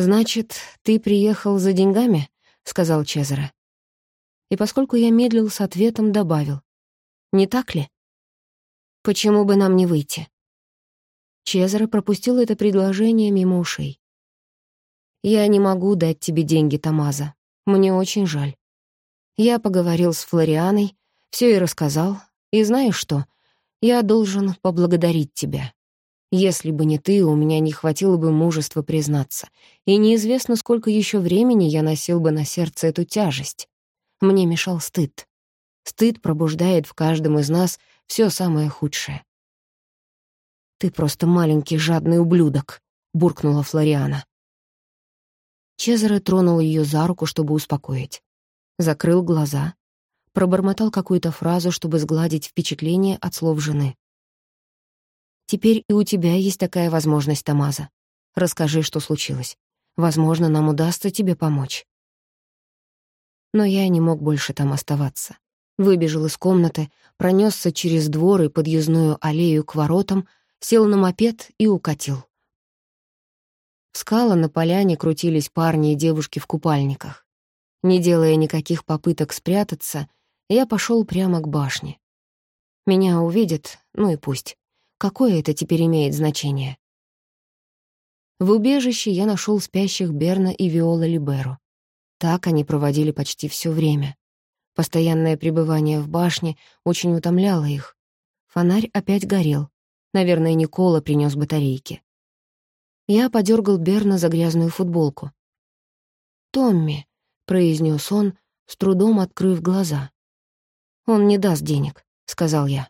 «Значит, ты приехал за деньгами?» — сказал Чезаре. И поскольку я медлил с ответом, добавил. «Не так ли?» «Почему бы нам не выйти?» Чезаре пропустил это предложение мимо ушей. «Я не могу дать тебе деньги, Тамаза. Мне очень жаль. Я поговорил с Флорианой, все и рассказал. И знаешь что? Я должен поблагодарить тебя. Если бы не ты, у меня не хватило бы мужества признаться. И неизвестно, сколько еще времени я носил бы на сердце эту тяжесть. Мне мешал стыд. Стыд пробуждает в каждом из нас все самое худшее. «Ты просто маленький жадный ублюдок», — буркнула Флориана. Чезаре тронул ее за руку, чтобы успокоить. Закрыл глаза, пробормотал какую-то фразу, чтобы сгладить впечатление от слов жены. Теперь и у тебя есть такая возможность, Тамаза. Расскажи, что случилось. Возможно, нам удастся тебе помочь. Но я не мог больше там оставаться. Выбежал из комнаты, пронесся через двор и подъездную аллею к воротам, сел на мопед и укатил. В скала на поляне крутились парни и девушки в купальниках. Не делая никаких попыток спрятаться, я пошел прямо к башне. Меня увидят, ну и пусть. Какое это теперь имеет значение? В убежище я нашел спящих Берна и Виола Либеру. Так они проводили почти все время. Постоянное пребывание в башне очень утомляло их. Фонарь опять горел. Наверное, Никола принес батарейки. Я подергал Берна за грязную футболку. «Томми», — произнес он, с трудом открыв глаза. «Он не даст денег», — сказал я.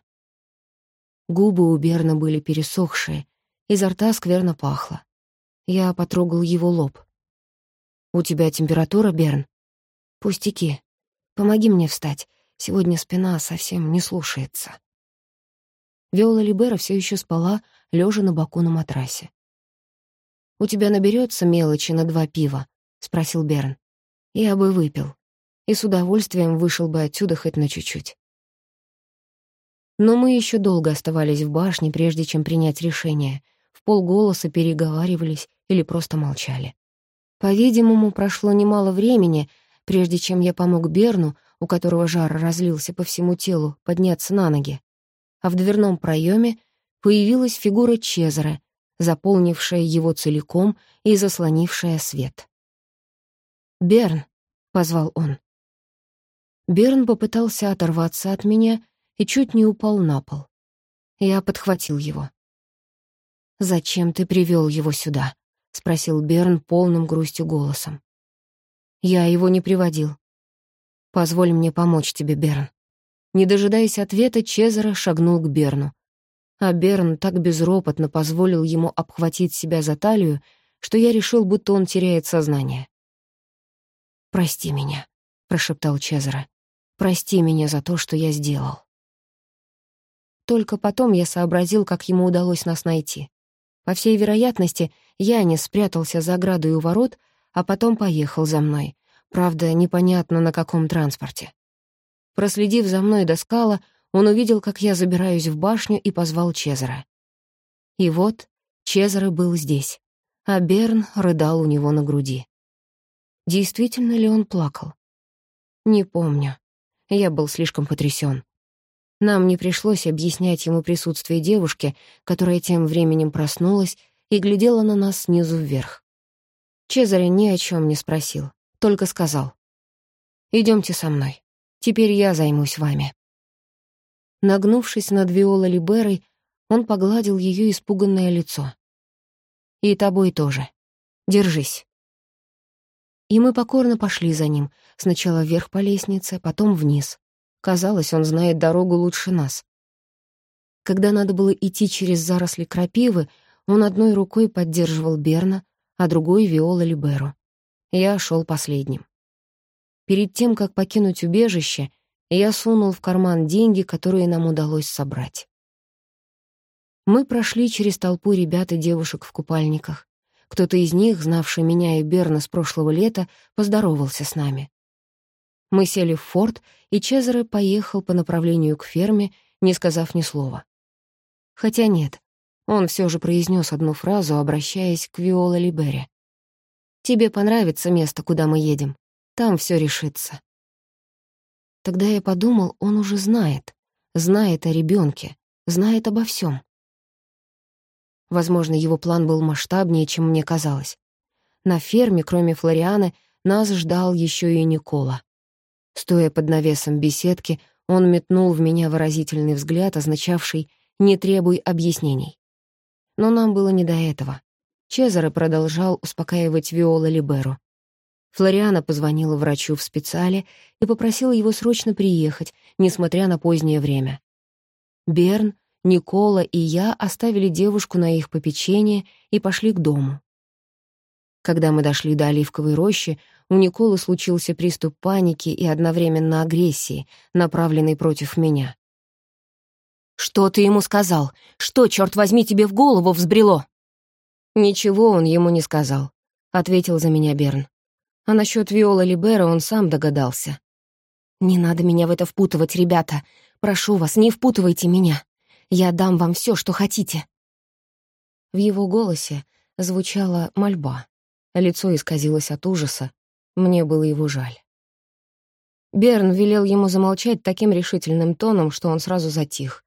Губы у Берна были пересохшие, изо рта скверно пахло. Я потрогал его лоб. «У тебя температура, Берн?» «Пустяки. Помоги мне встать. Сегодня спина совсем не слушается». Виола Либера все еще спала, лежа на боку на матрасе. «У тебя наберется мелочи на два пива?» — спросил Берн. «Я бы выпил. И с удовольствием вышел бы отсюда хоть на чуть-чуть». Но мы еще долго оставались в башне, прежде чем принять решение. В полголоса переговаривались или просто молчали. По-видимому, прошло немало времени, прежде чем я помог Берну, у которого жар разлился по всему телу, подняться на ноги. А в дверном проеме появилась фигура Чезаре, заполнившая его целиком и заслонившая свет. «Берн», — позвал он. Берн попытался оторваться от меня и чуть не упал на пол. Я подхватил его. «Зачем ты привел его сюда?» — спросил Берн полным грустью голосом. «Я его не приводил. Позволь мне помочь тебе, Берн». Не дожидаясь ответа, Чезаро шагнул к Берну. А Берн так безропотно позволил ему обхватить себя за талию, что я решил, будто он теряет сознание. «Прости меня», — прошептал Чезаро. «Прости меня за то, что я сделал». Только потом я сообразил, как ему удалось нас найти. По всей вероятности, я не спрятался за оградой у ворот, а потом поехал за мной. Правда, непонятно, на каком транспорте. Проследив за мной до скала, он увидел, как я забираюсь в башню и позвал Чезаре. И вот Чезаре был здесь, а Берн рыдал у него на груди. Действительно ли он плакал? Не помню. Я был слишком потрясен. Нам не пришлось объяснять ему присутствие девушки, которая тем временем проснулась и глядела на нас снизу вверх. Чезаре ни о чем не спросил, только сказал. «Идемте со мной. Теперь я займусь вами». Нагнувшись над Виола Либерой, он погладил ее испуганное лицо. «И тобой тоже. Держись». И мы покорно пошли за ним, сначала вверх по лестнице, потом вниз. Казалось, он знает дорогу лучше нас. Когда надо было идти через заросли крапивы, он одной рукой поддерживал Берна, а другой — Виола Либеру. Я шел последним. Перед тем, как покинуть убежище, я сунул в карман деньги, которые нам удалось собрать. Мы прошли через толпу ребят и девушек в купальниках. Кто-то из них, знавший меня и Берна с прошлого лета, поздоровался с нами. Мы сели в форт, и Чезаре поехал по направлению к ферме, не сказав ни слова. Хотя нет, он все же произнес одну фразу, обращаясь к Виола Либере. Тебе понравится место, куда мы едем. Там все решится». Тогда я подумал, он уже знает. Знает о ребенке, знает обо всем. Возможно, его план был масштабнее, чем мне казалось. На ферме, кроме Флорианы, нас ждал еще и Никола. Стоя под навесом беседки, он метнул в меня выразительный взгляд, означавший «не требуй объяснений». Но нам было не до этого. Чезаре продолжал успокаивать Виола Либеру. Флориана позвонила врачу в специале и попросила его срочно приехать, несмотря на позднее время. Берн, Никола и я оставили девушку на их попечение и пошли к дому. Когда мы дошли до Оливковой рощи, у Николы случился приступ паники и одновременно агрессии, направленной против меня. «Что ты ему сказал? Что, черт возьми, тебе в голову взбрело?» «Ничего он ему не сказал», — ответил за меня Берн. А насчет Виола Либера он сам догадался. «Не надо меня в это впутывать, ребята. Прошу вас, не впутывайте меня. Я дам вам все, что хотите». В его голосе звучала мольба. Лицо исказилось от ужаса. Мне было его жаль. Берн велел ему замолчать таким решительным тоном, что он сразу затих.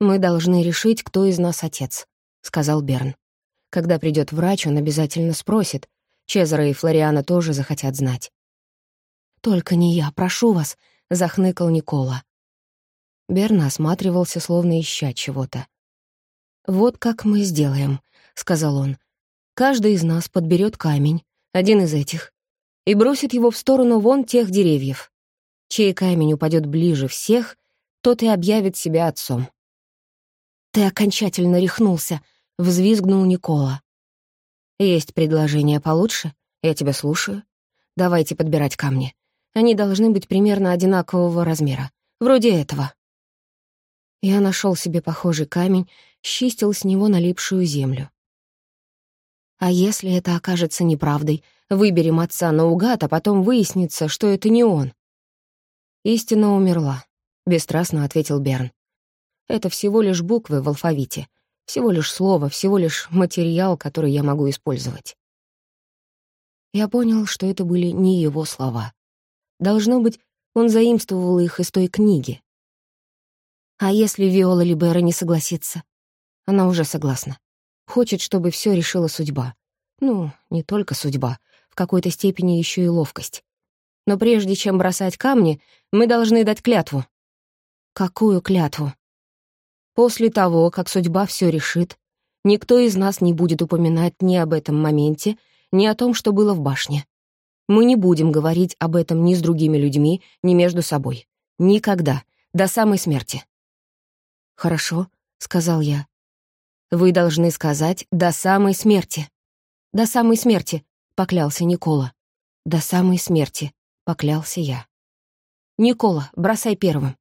«Мы должны решить, кто из нас отец», — сказал Берн. «Когда придет врач, он обязательно спросит, Чезаро и Флориана тоже захотят знать. «Только не я, прошу вас», — захныкал Никола. Берна осматривался, словно ища чего-то. «Вот как мы сделаем», — сказал он. «Каждый из нас подберет камень, один из этих, и бросит его в сторону вон тех деревьев. Чей камень упадет ближе всех, тот и объявит себя отцом». «Ты окончательно рехнулся», — взвизгнул Никола. Есть предложение получше? Я тебя слушаю. Давайте подбирать камни. Они должны быть примерно одинакового размера. Вроде этого. Я нашел себе похожий камень, счистил с него налипшую землю. А если это окажется неправдой, выберем отца наугад, а потом выяснится, что это не он. Истина умерла, — бесстрастно ответил Берн. Это всего лишь буквы в алфавите. Всего лишь слово, всего лишь материал, который я могу использовать. Я понял, что это были не его слова. Должно быть, он заимствовал их из той книги. А если Виола Либера не согласится? Она уже согласна. Хочет, чтобы все решила судьба. Ну, не только судьба, в какой-то степени еще и ловкость. Но прежде чем бросать камни, мы должны дать клятву. Какую клятву? После того, как судьба все решит, никто из нас не будет упоминать ни об этом моменте, ни о том, что было в башне. Мы не будем говорить об этом ни с другими людьми, ни между собой. Никогда. До самой смерти. «Хорошо», — сказал я. «Вы должны сказать «до самой смерти». «До самой смерти», — поклялся Никола. «До самой смерти», — поклялся я. «Никола, бросай первым».